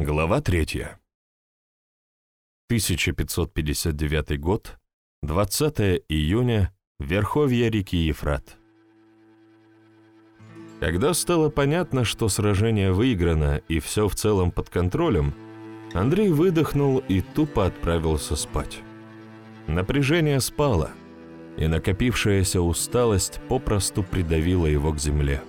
Глава 3. 1559 год, 20 июня, Верховье реки Ефрат. Когда стало понятно, что сражение выиграно и все в целом под контролем, Андрей выдохнул и тупо отправился спать. Напряжение спало, и накопившаяся усталость попросту придавила его к земле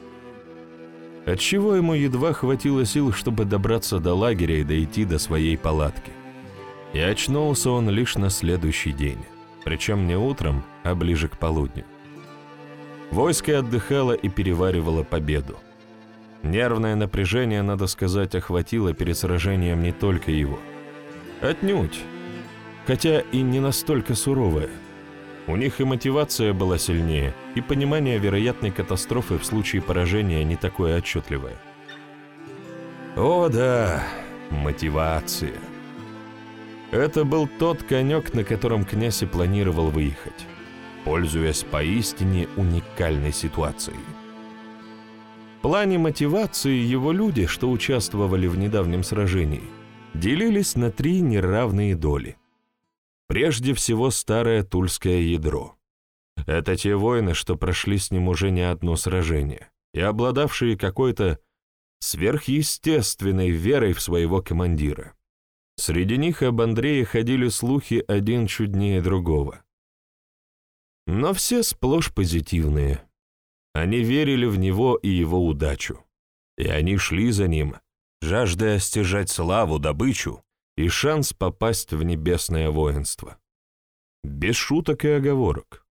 отчего ему едва хватило сил, чтобы добраться до лагеря и дойти до своей палатки. И очнулся он лишь на следующий день, причем не утром, а ближе к полудню. Войско отдыхало и переваривало победу. Нервное напряжение, надо сказать, охватило перед сражением не только его. Отнюдь, хотя и не настолько суровое – у них и мотивация была сильнее, и понимание вероятной катастрофы в случае поражения не такое отчетливое. О да, мотивация. Это был тот конек, на котором князь и планировал выехать, пользуясь поистине уникальной ситуацией. В плане мотивации его люди, что участвовали в недавнем сражении, делились на три неравные доли. Прежде всего старое тульское ядро. Это те воины, что прошли с ним уже не одно сражение и обладавшие какой-то сверхъестественной верой в своего командира. Среди них об Андрее ходили слухи один чуднее другого. Но все сплошь позитивные. Они верили в него и его удачу. И они шли за ним, жаждая стяжать славу, добычу, и шанс попасть в небесное воинство. Без шуток и оговорок.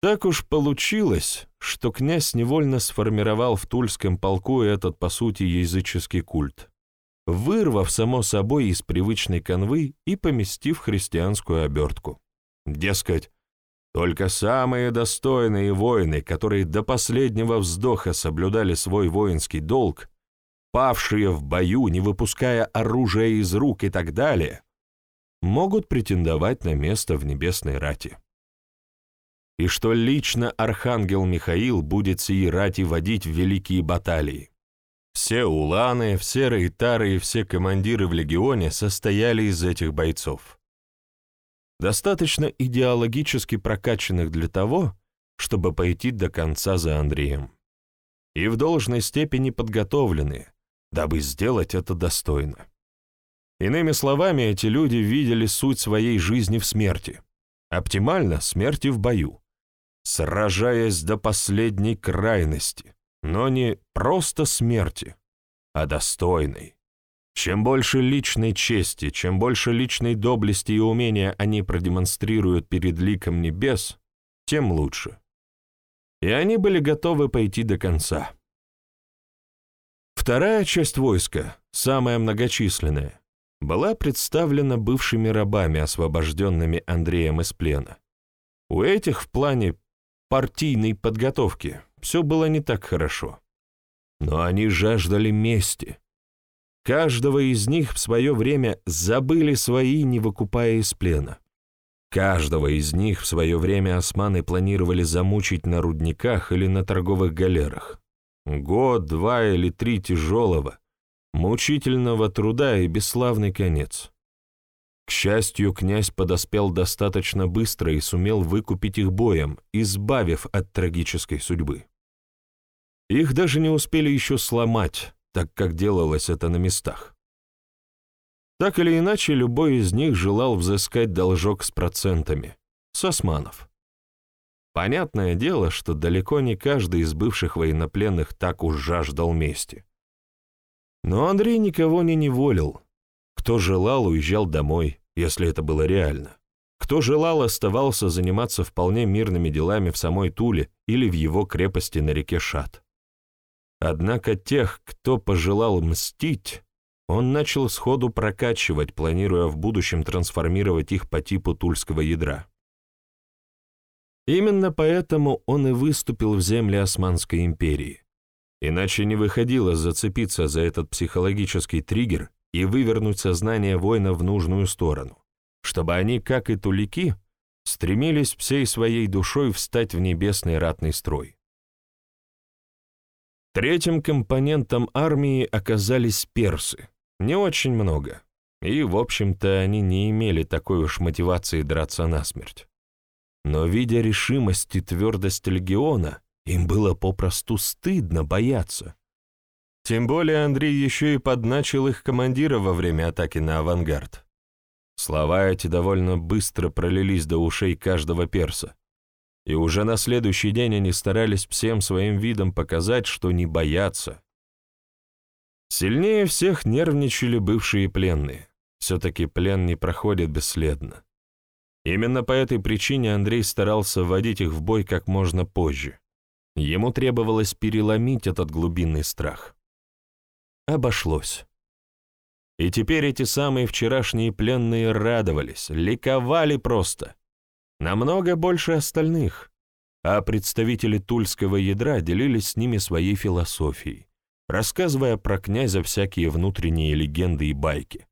Так уж получилось, что князь невольно сформировал в Тульском полку этот, по сути, языческий культ, вырвав, само собой, из привычной канвы и поместив христианскую обертку. Дескать, только самые достойные воины, которые до последнего вздоха соблюдали свой воинский долг, павшие в бою, не выпуская оружия из рук и так далее, могут претендовать на место в небесной рати. И что лично архангел Михаил будет сии рати водить в великие баталии. Все уланы, все рейтары и все командиры в легионе состояли из этих бойцов. Достаточно идеологически прокачанных для того, чтобы пойти до конца за Андреем. И в должной степени подготовленные, дабы сделать это достойно. Иными словами, эти люди видели суть своей жизни в смерти. Оптимально — смерти в бою. Сражаясь до последней крайности, но не просто смерти, а достойной. Чем больше личной чести, чем больше личной доблести и умения они продемонстрируют перед ликом небес, тем лучше. И они были готовы пойти до конца. Вторая часть войска, самая многочисленная, была представлена бывшими рабами, освобожденными Андреем из плена. У этих в плане партийной подготовки все было не так хорошо. Но они жаждали мести. Каждого из них в свое время забыли свои, не выкупая из плена. Каждого из них в свое время османы планировали замучить на рудниках или на торговых галерах. Год, два или три тяжелого, мучительного труда и бесславный конец. К счастью, князь подоспел достаточно быстро и сумел выкупить их боем, избавив от трагической судьбы. Их даже не успели еще сломать, так как делалось это на местах. Так или иначе, любой из них желал взыскать должок с процентами, с османов. Понятное дело, что далеко не каждый из бывших военнопленных так уж жаждал мести. Но Андрей никого не неволил. Кто желал, уезжал домой, если это было реально. Кто желал, оставался заниматься вполне мирными делами в самой Туле или в его крепости на реке Шат. Однако тех, кто пожелал мстить, он начал сходу прокачивать, планируя в будущем трансформировать их по типу тульского ядра. Именно поэтому он и выступил в земли Османской империи. Иначе не выходило зацепиться за этот психологический триггер и вывернуть сознание воина в нужную сторону, чтобы они, как и тулики, стремились всей своей душой встать в небесный ратный строй. Третьим компонентом армии оказались персы, Не очень много. И, в общем-то, они не имели такой уж мотивации драться насмерть. Но, видя решимость и твердость легиона, им было попросту стыдно бояться. Тем более Андрей еще и подначил их командира во время атаки на авангард. Слова эти довольно быстро пролились до ушей каждого перса. И уже на следующий день они старались всем своим видом показать, что не боятся. Сильнее всех нервничали бывшие пленные. Все-таки плен не проходит бесследно. Именно по этой причине Андрей старался вводить их в бой как можно позже. Ему требовалось переломить этот глубинный страх. Обошлось. И теперь эти самые вчерашние пленные радовались, ликовали просто. Намного больше остальных. А представители тульского ядра делились с ними своей философией, рассказывая про князя всякие внутренние легенды и байки.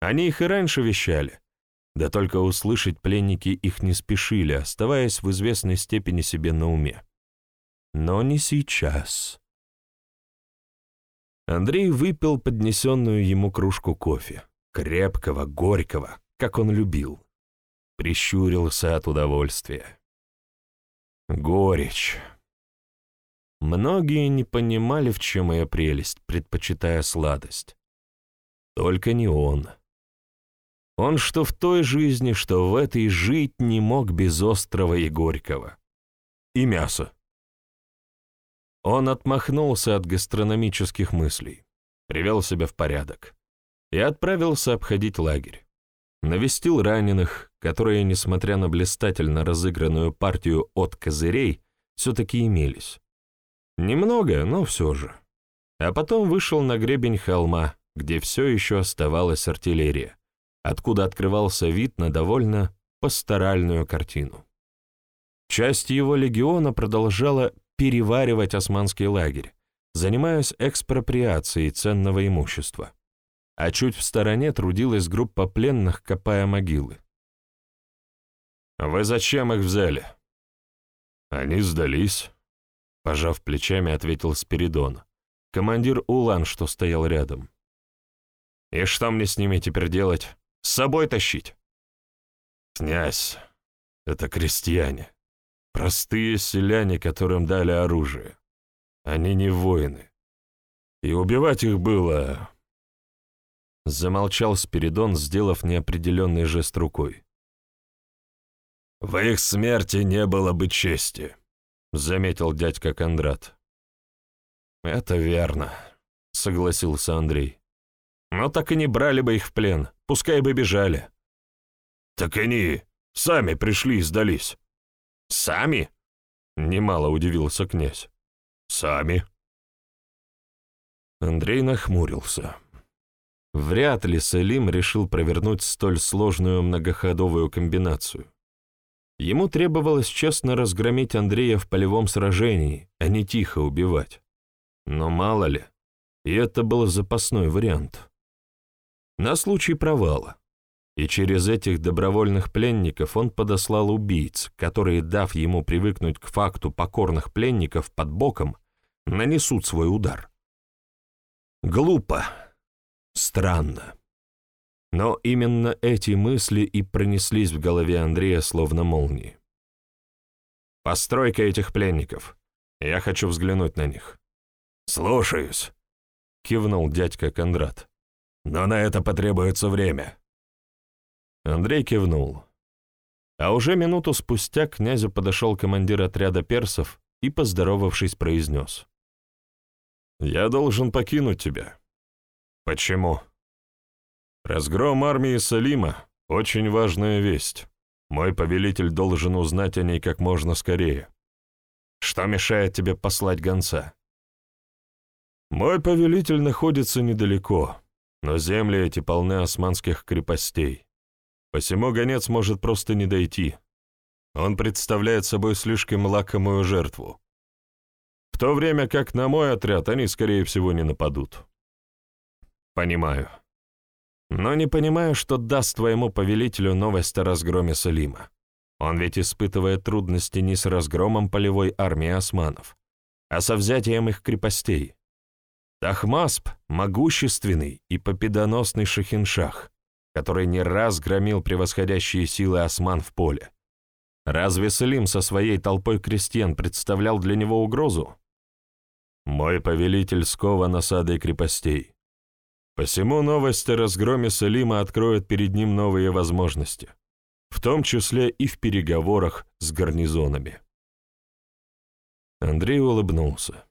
Они их и раньше вещали, да только услышать пленники их не спешили, оставаясь в известной степени себе на уме. Но не сейчас. Андрей выпил поднесенную ему кружку кофе, крепкого, горького, как он любил. Прищурился от удовольствия. Горечь. Многие не понимали, в чем ее прелесть, предпочитая сладость. Только не он. Он что в той жизни, что в этой жить не мог без острого и горького. И мяса. Он отмахнулся от гастрономических мыслей, привел себя в порядок и отправился обходить лагерь. Навестил раненых, которые, несмотря на блистательно разыгранную партию от козырей, все-таки имелись. Немного, но все же. А потом вышел на гребень холма, где все еще оставалась артиллерия откуда открывался вид на довольно пасторальную картину. Часть его легиона продолжала переваривать османский лагерь, занимаясь экспроприацией ценного имущества, а чуть в стороне трудилась группа пленных, копая могилы. «Вы зачем их взяли?» «Они сдались», — пожав плечами, ответил Спиридон, командир Улан, что стоял рядом. «И что мне с ними теперь делать?» С собой тащить. Князь, это крестьяне. Простые селяне, которым дали оружие. Они не воины. И убивать их было... Замолчал Спиридон, сделав неопределенный жест рукой. «В их смерти не было бы чести», — заметил дядька Кондрат. «Это верно», — согласился Андрей. «Но так и не брали бы их в плен. Пускай бы бежали. Так они сами пришли и сдались. Сами? Немало удивился князь. Сами. Андрей нахмурился. Вряд ли Салим решил провернуть столь сложную многоходовую комбинацию. Ему требовалось честно разгромить Андрея в полевом сражении, а не тихо убивать. Но мало ли, и это был запасной вариант на случай провала. И через этих добровольных пленников он подослал убийц, которые, дав ему привыкнуть к факту покорных пленников под боком, нанесут свой удар. Глупо. Странно. Но именно эти мысли и пронеслись в голове Андрея словно молнии. «Постройка этих пленников. Я хочу взглянуть на них». «Слушаюсь», — кивнул дядька Кондрат но на это потребуется время». Андрей кивнул. А уже минуту спустя к князю подошел командир отряда персов и, поздоровавшись, произнес. «Я должен покинуть тебя». «Почему?» «Разгром армии Салима — очень важная весть. Мой повелитель должен узнать о ней как можно скорее. Что мешает тебе послать гонца?» «Мой повелитель находится недалеко, но земли эти полны османских крепостей. Посему гонец может просто не дойти. Он представляет собой слишком лакомую жертву. В то время как на мой отряд они, скорее всего, не нападут. Понимаю. Но не понимаю, что даст твоему повелителю новость о разгроме Салима. Он ведь испытывает трудности не с разгромом полевой армии османов, а со взятием их крепостей. Тахмасп — могущественный и победоносный шахиншах, который не раз громил превосходящие силы осман в поле. Разве Салим со своей толпой крестьян представлял для него угрозу? Мой повелитель скован осадой крепостей. Посему новость о разгроме Салима откроет перед ним новые возможности, в том числе и в переговорах с гарнизонами. Андрей улыбнулся.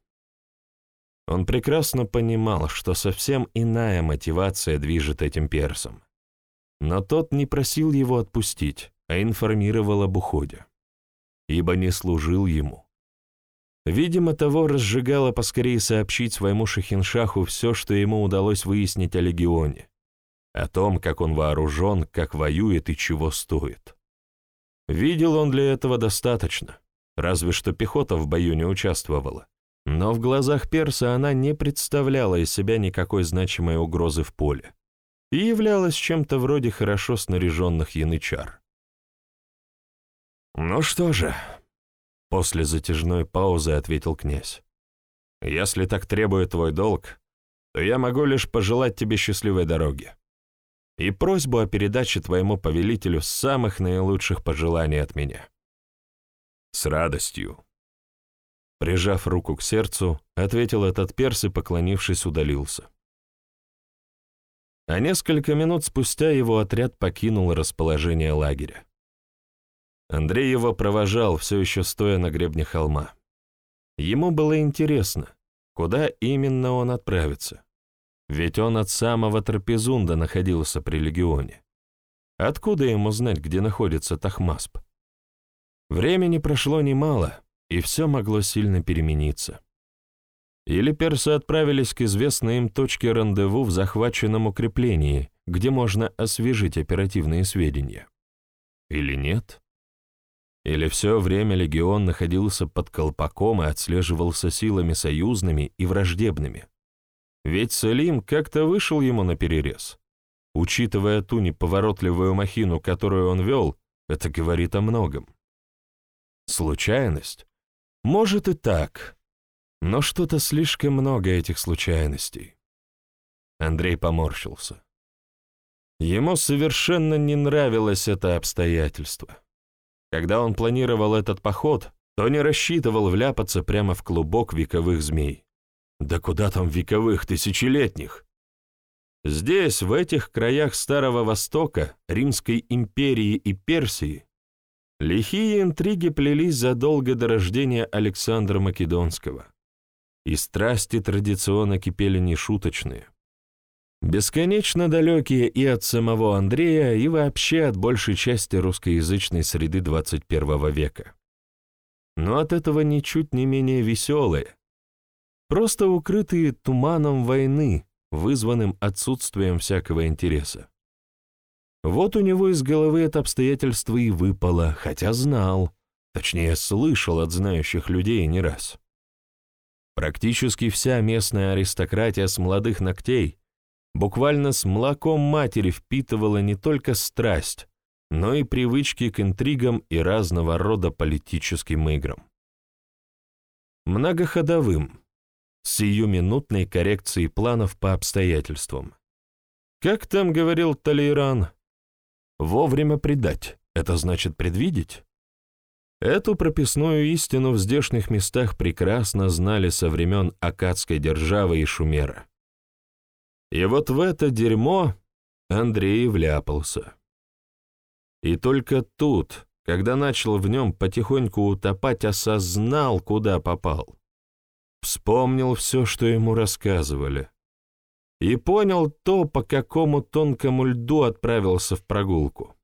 Он прекрасно понимал, что совсем иная мотивация движет этим персом. Но тот не просил его отпустить, а информировал об уходе. Ибо не служил ему. Видимо, того разжигало поскорее сообщить своему Шахиншаху все, что ему удалось выяснить о легионе, о том, как он вооружен, как воюет и чего стоит. Видел он для этого достаточно, разве что пехота в бою не участвовала. Но в глазах Перса она не представляла из себя никакой значимой угрозы в поле и являлась чем-то вроде хорошо снаряженных янычар. «Ну что же», — после затяжной паузы ответил князь, «если так требует твой долг, то я могу лишь пожелать тебе счастливой дороги и просьбу о передаче твоему повелителю самых наилучших пожеланий от меня». «С радостью», Прижав руку к сердцу, ответил этот перс и, поклонившись, удалился. А несколько минут спустя его отряд покинул расположение лагеря. Андрей его провожал, все еще стоя на гребне холма. Ему было интересно, куда именно он отправится. Ведь он от самого Трапезунда находился при легионе. Откуда ему знать, где находится Тахмасп? Времени прошло немало, и все могло сильно перемениться. Или персы отправились к известной им точке рандеву в захваченном укреплении, где можно освежить оперативные сведения. Или нет? Или все время легион находился под колпаком и отслеживался силами союзными и враждебными? Ведь Салим как-то вышел ему на перерез. Учитывая ту неповоротливую махину, которую он вел, это говорит о многом. Случайность? Может и так, но что-то слишком много этих случайностей. Андрей поморщился. Ему совершенно не нравилось это обстоятельство. Когда он планировал этот поход, то не рассчитывал вляпаться прямо в клубок вековых змей. Да куда там вековых, тысячелетних? Здесь, в этих краях Старого Востока, Римской империи и Персии, Лихие интриги плелись задолго до рождения Александра Македонского, и страсти традиционно кипели нешуточные. Бесконечно далекие и от самого Андрея, и вообще от большей части русскоязычной среды XXI века. Но от этого ничуть не менее веселые, просто укрытые туманом войны, вызванным отсутствием всякого интереса. Вот у него из головы это обстоятельство и выпало, хотя знал, точнее слышал от знающих людей не раз. Практически вся местная аристократия с молодых ногтей буквально с молоком матери впитывала не только страсть, но и привычки к интригам и разного рода политическим играм. Многоходовым, с сиюминутной коррекцией планов по обстоятельствам. Как там говорил Талейран, Вовремя предать — это значит предвидеть? Эту прописную истину в здешних местах прекрасно знали со времен Акадской державы и Шумера. И вот в это дерьмо Андрей вляпался. И только тут, когда начал в нем потихоньку утопать, осознал, куда попал. Вспомнил все, что ему рассказывали и понял то, по какому тонкому льду отправился в прогулку.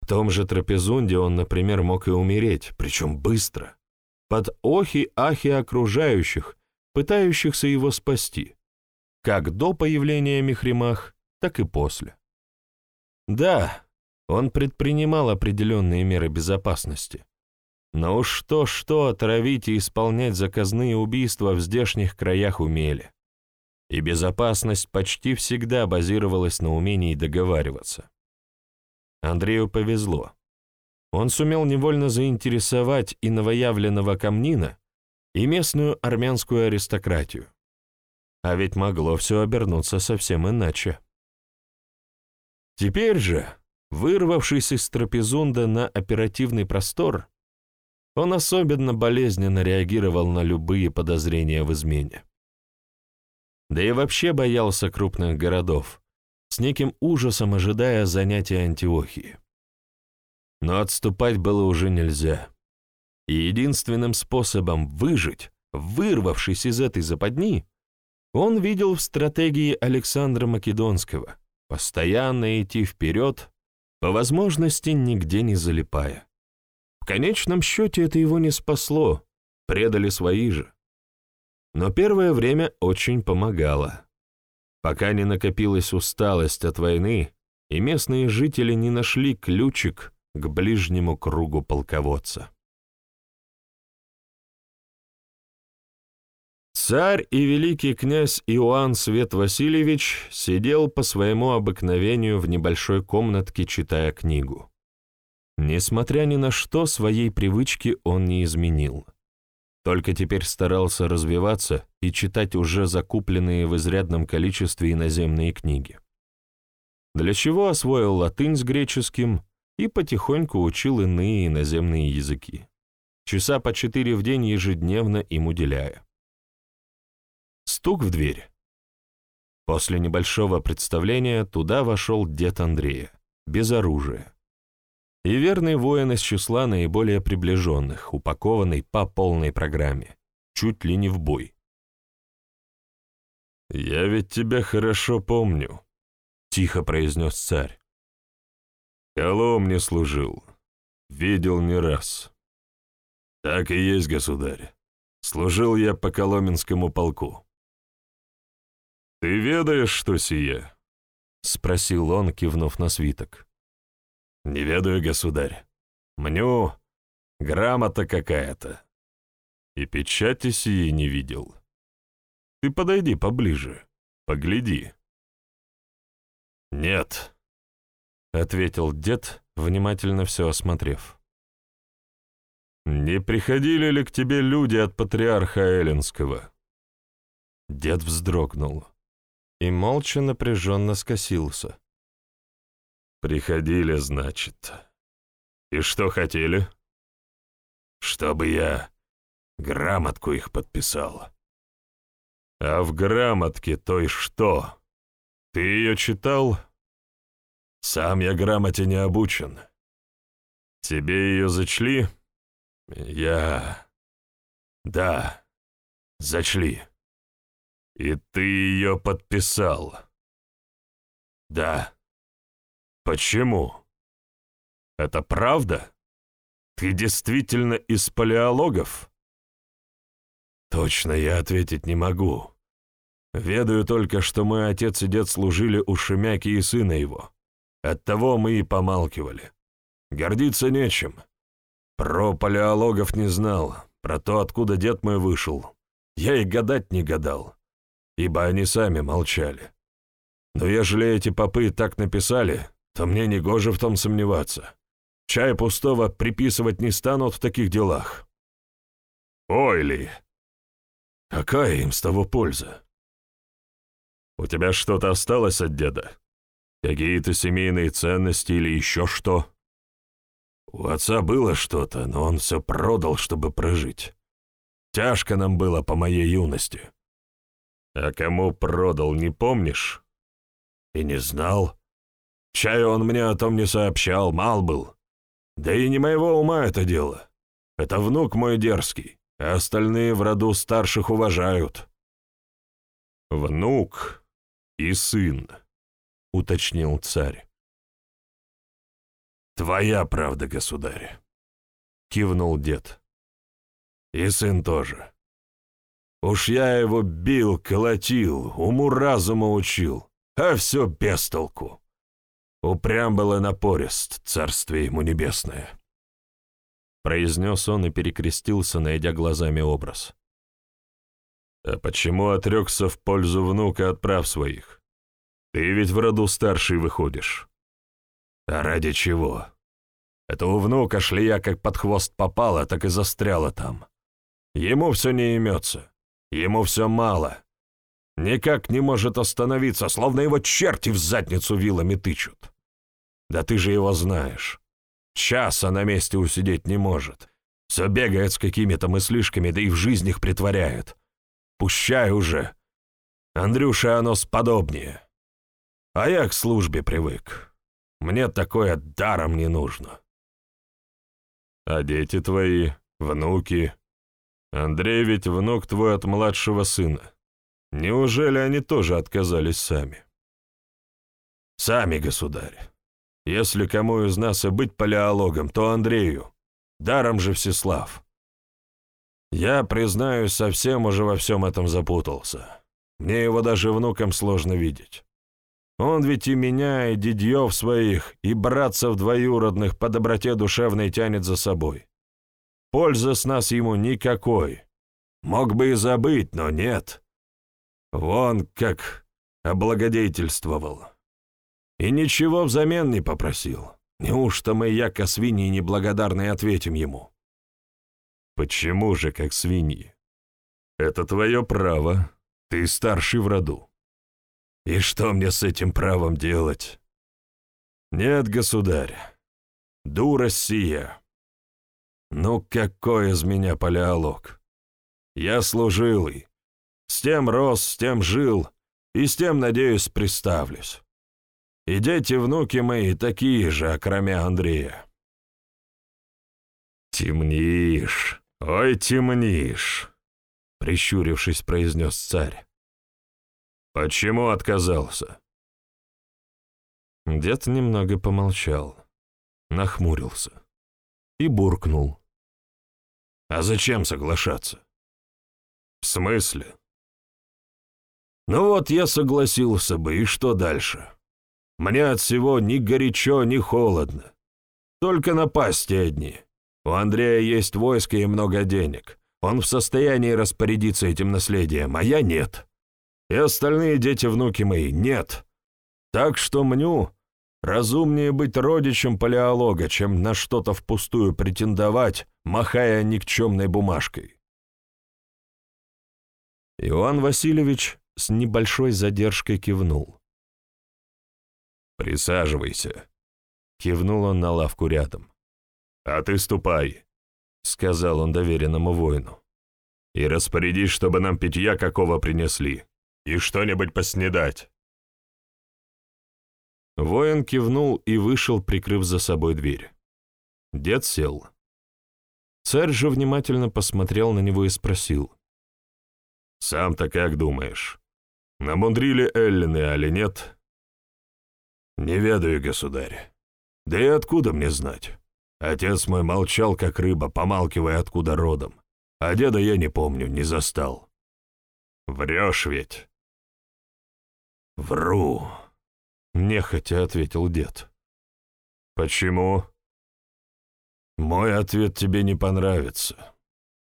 В том же трапезунде он, например, мог и умереть, причем быстро, под охи-ахи окружающих, пытающихся его спасти, как до появления Михримах, так и после. Да, он предпринимал определенные меры безопасности, но уж что-что отравить и исполнять заказные убийства в здешних краях умели и безопасность почти всегда базировалась на умении договариваться. Андрею повезло. Он сумел невольно заинтересовать и новоявленного камнина, и местную армянскую аристократию. а ведь могло все обернуться совсем иначе. Теперь же, вырвавшись из трапезунда на оперативный простор, он особенно болезненно реагировал на любые подозрения в измене. Да и вообще боялся крупных городов, с неким ужасом ожидая занятия Антиохии. Но отступать было уже нельзя. И единственным способом выжить, вырвавшись из этой западни, он видел в стратегии Александра Македонского постоянно идти вперед, по возможности нигде не залипая. В конечном счете это его не спасло, предали свои же. Но первое время очень помогало. Пока не накопилась усталость от войны, и местные жители не нашли ключик к ближнему кругу полководца. Царь и великий князь Иоанн Свет Васильевич сидел по своему обыкновению в небольшой комнатке, читая книгу. Несмотря ни на что, своей привычки он не изменил. Только теперь старался развиваться и читать уже закупленные в изрядном количестве иноземные книги. Для чего освоил латынь с греческим и потихоньку учил иные иноземные языки, часа по четыре в день ежедневно им уделяя. Стук в дверь. После небольшого представления туда вошел дед Андрея, без оружия. И верный воин из числа наиболее приближенных, упакованный по полной программе, чуть ли не в бой. «Я ведь тебя хорошо помню», — тихо произнес царь. «Колом не служил, видел не раз». «Так и есть, государь. Служил я по Коломенскому полку. «Ты ведаешь, что сие?» — спросил он, кивнув на свиток. «Не ведаю, государь. Мню, грамота какая-то. И печати сии не видел. Ты подойди поближе, погляди». «Нет», — ответил дед, внимательно все осмотрев. «Не приходили ли к тебе люди от патриарха Эллинского?» Дед вздрогнул и молча напряженно скосился. «Приходили, значит. И что хотели?» «Чтобы я грамотку их подписал». «А в грамотке той что? Ты ее читал?» «Сам я грамоте не обучен». «Тебе ее зачли?» «Я...» «Да, зачли». «И ты ее подписал?» «Да». «Почему? Это правда? Ты действительно из палеологов?» «Точно я ответить не могу. Ведаю только, что мой отец и дед служили у Шемяки и сына его. Оттого мы и помалкивали. Гордиться нечем. Про палеологов не знал, про то, откуда дед мой вышел. Я и гадать не гадал ибо они сами молчали. Но ежели эти попы так написали, то мне не гоже в том сомневаться. Чая пустого приписывать не станут в таких делах. Ой ли! Какая им с того польза? У тебя что-то осталось от деда? Какие-то семейные ценности или еще что? У отца было что-то, но он все продал, чтобы прожить. Тяжко нам было по моей юности. А кому продал, не помнишь? И не знал. Чай он мне о том не сообщал, мал был. Да и не моего ума это дело. Это внук мой дерзкий, а остальные в роду старших уважают. Внук и сын, уточнил царь. Твоя правда, государь, кивнул дед. И сын тоже. Уж я его бил, колотил, уму-разуму учил, а все без толку. Упрям был и напорист, царствие ему небесное. Произнес он и перекрестился, найдя глазами образ. А почему отрекся в пользу внука от прав своих? Ты ведь в роду старший выходишь. А ради чего? Это у внука шлея как под хвост попала, так и застряла там. Ему все не имется. Ему все мало. Никак не может остановиться, словно его черти в задницу вилами тычут. Да ты же его знаешь. Часа на месте усидеть не может. Все бегает с какими-то мыслишками, да и в жизнь их притворяет. Пущай уже. Андрюша оно сподобнее. А я к службе привык. Мне такое даром не нужно. А дети твои, внуки? Андрей ведь внук твой от младшего сына. Неужели они тоже отказались сами? Сами, государь. Если кому из нас и быть палеологом, то Андрею. Даром же Всеслав. Я, признаюсь, совсем уже во всем этом запутался. Мне его даже внукам сложно видеть. Он ведь и меня, и дядьев своих, и братцев двоюродных по доброте душевной тянет за собой. Пользы с нас ему никакой. Мог бы и забыть, но нет. Вон как облагодетельствовал. И ничего взамен не попросил. Неужто мы, яко свиньи, неблагодарные, ответим ему? Почему же как свиньи? Это твое право. Ты старший в роду. И что мне с этим правом делать? Нет, государь, дурость сия. Ну какой из меня палеолог? Я служилый. С тем рос, с тем жил, и с тем, надеюсь, приставлюсь. И дети, внуки мои такие же, окромя Андрея. «Темнишь, ой, темнишь», — прищурившись, произнес царь. «Почему отказался?» Дед немного помолчал, нахмурился и буркнул. «А зачем соглашаться?» «В смысле?» «Ну вот я согласился бы, и что дальше? Мне от всего ни горячо, ни холодно. Только напасти одни. У Андрея есть войско и много денег. Он в состоянии распорядиться этим наследием, а я нет и остальные дети-внуки мои нет. Так что мню, разумнее быть родичем палеолога, чем на что-то впустую претендовать, махая никчемной бумажкой. Иоанн Васильевич с небольшой задержкой кивнул. «Присаживайся», — кивнул он на лавку рядом. «А ты ступай», — сказал он доверенному воину, «и распорядись, чтобы нам питья какого принесли и что-нибудь поснедать». Воин кивнул и вышел, прикрыв за собой дверь. Дед сел. Царь же внимательно посмотрел на него и спросил. «Сам-то как думаешь, намудрили Эллины, али нет?» «Не ведаю, государь. Да и откуда мне знать? Отец мой молчал, как рыба, помалкивая, откуда родом. А деда я не помню, не застал». «Врешь ведь?» «Вру», — нехотя ответил дед. «Почему?» «Мой ответ тебе не понравится.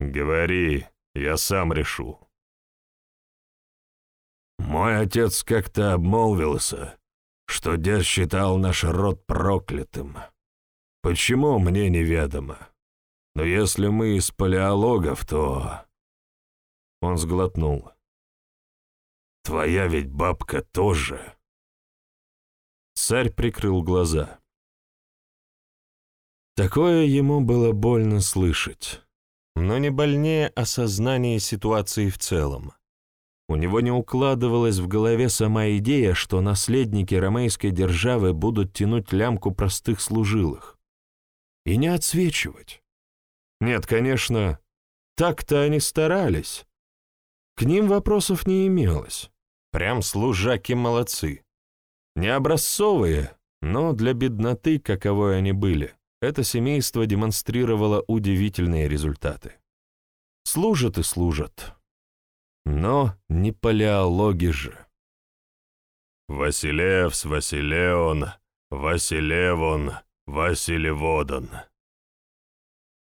Говори, я сам решу». Мой отец как-то обмолвился, что дед считал наш род проклятым. Почему, мне неведомо. Но если мы из палеологов, то...» Он сглотнул. Твоя ведь бабка тоже. Царь прикрыл глаза. Такое ему было больно слышать, но не больнее осознание ситуации в целом. У него не укладывалась в голове сама идея, что наследники ромейской державы будут тянуть лямку простых служилых. И не отсвечивать. Нет, конечно, так-то они старались. К ним вопросов не имелось. Прям служаки молодцы. Не образцовые, но для бедноты, каковой они были, это семейство демонстрировало удивительные результаты. Служат и служат. Но не палеологи же. «Василевс, Василеон, Василевон, Василеводан»,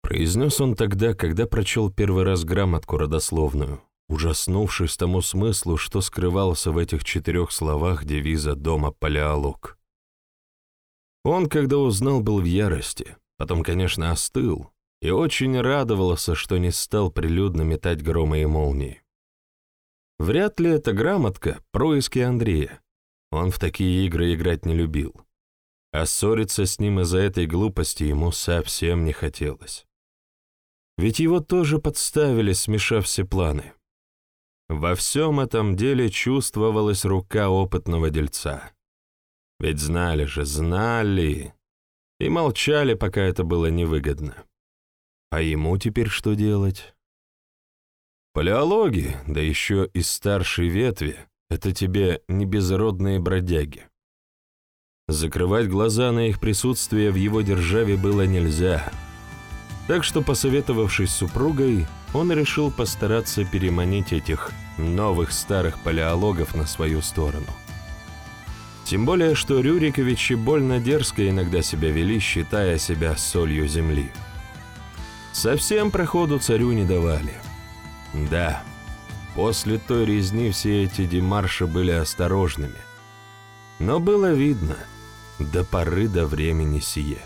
произнес он тогда, когда прочел первый раз грамотку родословную ужаснувшись тому смыслу, что скрывался в этих четырех словах девиза дома «Палеолог». Он, когда узнал, был в ярости, потом, конечно, остыл и очень радовался, что не стал прилюдно метать громы и молнии. Вряд ли это грамотка, происки Андрея. Он в такие игры играть не любил. А ссориться с ним из-за этой глупости ему совсем не хотелось. Ведь его тоже подставили, смешав все планы. Во всем этом деле чувствовалась рука опытного дельца. Ведь знали же, знали. И молчали, пока это было невыгодно. А ему теперь что делать? Палеологи, да еще из старшей ветви, это тебе не безродные бродяги. Закрывать глаза на их присутствие в его державе было нельзя. Так что, посоветовавшись с супругой, он решил постараться переманить этих новых старых палеологов на свою сторону. Тем более, что Рюриковичи больно дерзко иногда себя вели, считая себя солью земли. Совсем проходу царю не давали. Да, после той резни все эти демарши были осторожными. Но было видно – до поры до времени сие.